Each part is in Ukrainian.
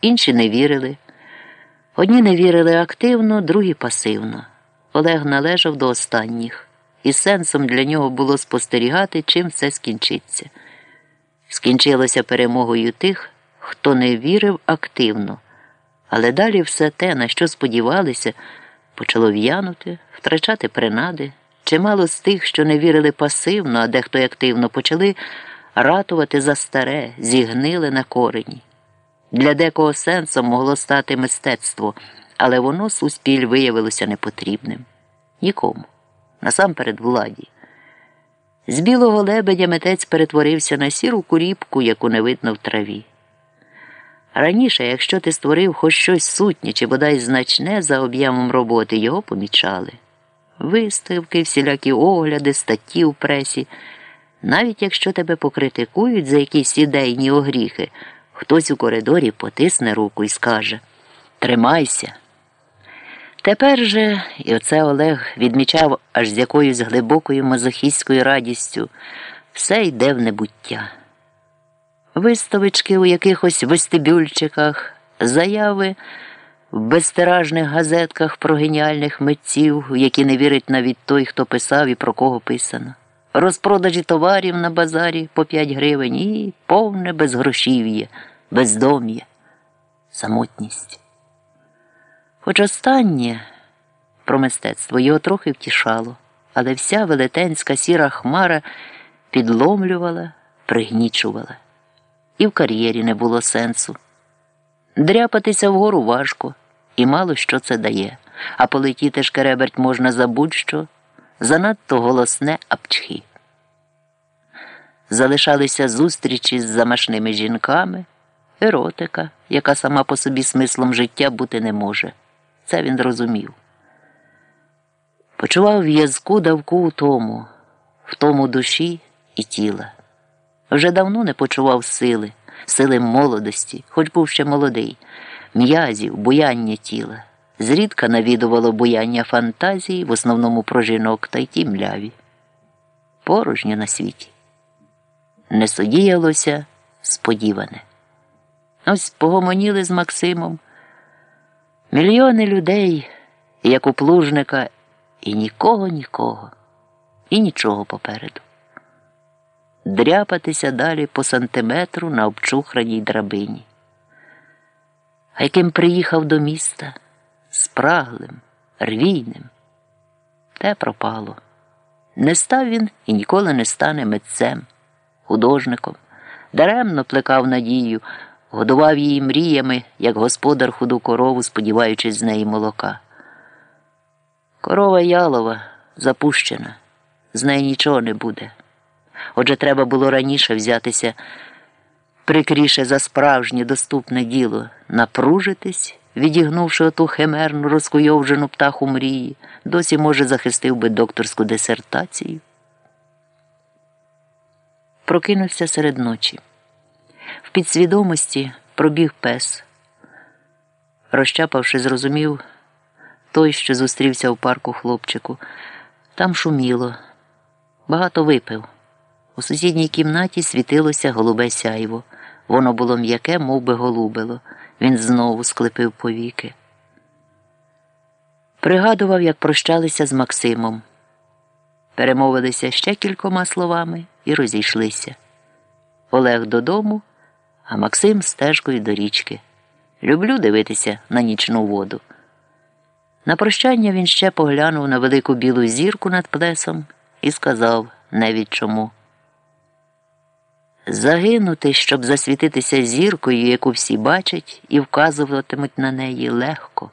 інші не вірили. Одні не вірили активно, другі пасивно. Олег належав до останніх, і сенсом для нього було спостерігати, чим все скінчиться. Скінчилося перемогою тих, хто не вірив активно, але далі все те, на що сподівалися, почало в'янути, втрачати принади. Чимало з тих, що не вірили пасивно, а дехто й активно, почали ратувати за старе, зігнили на корені. Для декого сенсом могло стати мистецтво, але воно суспіль виявилося непотрібним. Нікому, насамперед владі. З білого лебедя митець перетворився на сіру куріпку, яку не видно в траві. Раніше, якщо ти створив хоч щось сутнє чи бодай значне за об'ємом роботи, його помічали. Виставки, всілякі огляди, статті в пресі. Навіть якщо тебе покритикують за якісь ідейні огріхи, хтось у коридорі потисне руку і скаже Тримайся. Тепер же, і оце Олег відмічав аж з якоюсь глибокою мазохістською радістю, все йде в небуття. Виставочки у якихось вестибюльчиках, заяви в безтиражних газетках про геніальних митців, які не вірить навіть той, хто писав і про кого писано, розпродажі товарів на базарі по 5 гривень і повне безгрошів'я, бездом'я, самотність. Хоч останнє про мистецтво його трохи втішало, але вся велетенська сіра хмара підломлювала, пригнічувала. І в кар'єрі не було сенсу. Дряпатися вгору важко, і мало що це дає, а полетіти шкереберть можна за будь-що, занадто голосне апчхи. Залишалися зустрічі з замашними жінками, еротика, яка сама по собі смислом життя бути не може. Це він розумів. Почував в'язку давку у тому, в тому душі і тіла. Вже давно не почував сили, сили молодості, хоч був ще молодий, м'язів, буяння тіла. Зрідка навідувало буяння фантазії, в основному про жінок та й ті мляві. Порожньо на світі. Не содіялося сподіване. Ось погомоніли з Максимом. Мільйони людей, як у плужника, і нікого, нікого, і нічого попереду. Дряпатися далі по сантиметру на обчухраній драбині. А яким приїхав до міста спраглим, рвійним, те пропало. Не став він і ніколи не стане митцем, художником, даремно плекав надію годував її мріями, як господар худу корову, сподіваючись з неї молока. Корова ялова запущена, з неї нічого не буде. Отже, треба було раніше взятися прикріше за справжнє доступне діло, напружитись, відігнувши оту химерну розкуйовжену птаху мрії, досі, може, захистив би докторську дисертацію. Прокинувся серед ночі. В підсвідомості пробіг пес. Розчапавши, зрозумів той, що зустрівся в парку хлопчику. Там шуміло, багато випив. У сусідній кімнаті світилося голубе сяйво. Воно було м'яке, мов би голубило. Він знову склепив повіки. Пригадував, як прощалися з Максимом. Перемовилися ще кількома словами і розійшлися. Олег додому а Максим стежкою до річки. Люблю дивитися на нічну воду. На прощання він ще поглянув на велику білу зірку над плесом і сказав навіть чому. Загинути, щоб засвітитися зіркою, яку всі бачать, і вказуватимуть на неї легко.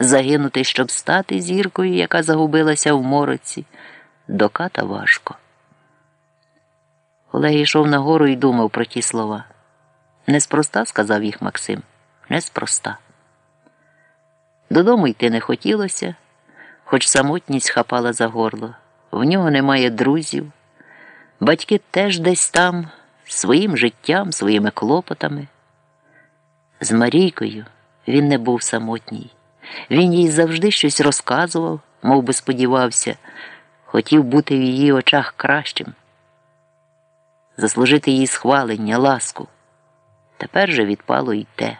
Загинути, щоб стати зіркою, яка загубилася в мороці, доката важко. Олег йшов нагору і думав про ті слова. Неспроста, сказав їх Максим, неспроста. Додому йти не хотілося, хоч самотність хапала за горло. В нього немає друзів. Батьки теж десь там, своїм життям, своїми клопотами. З Марійкою він не був самотній. Він їй завжди щось розказував, мов би сподівався, хотів бути в її очах кращим, заслужити їй схвалення, ласку. Тепер же відпало й те.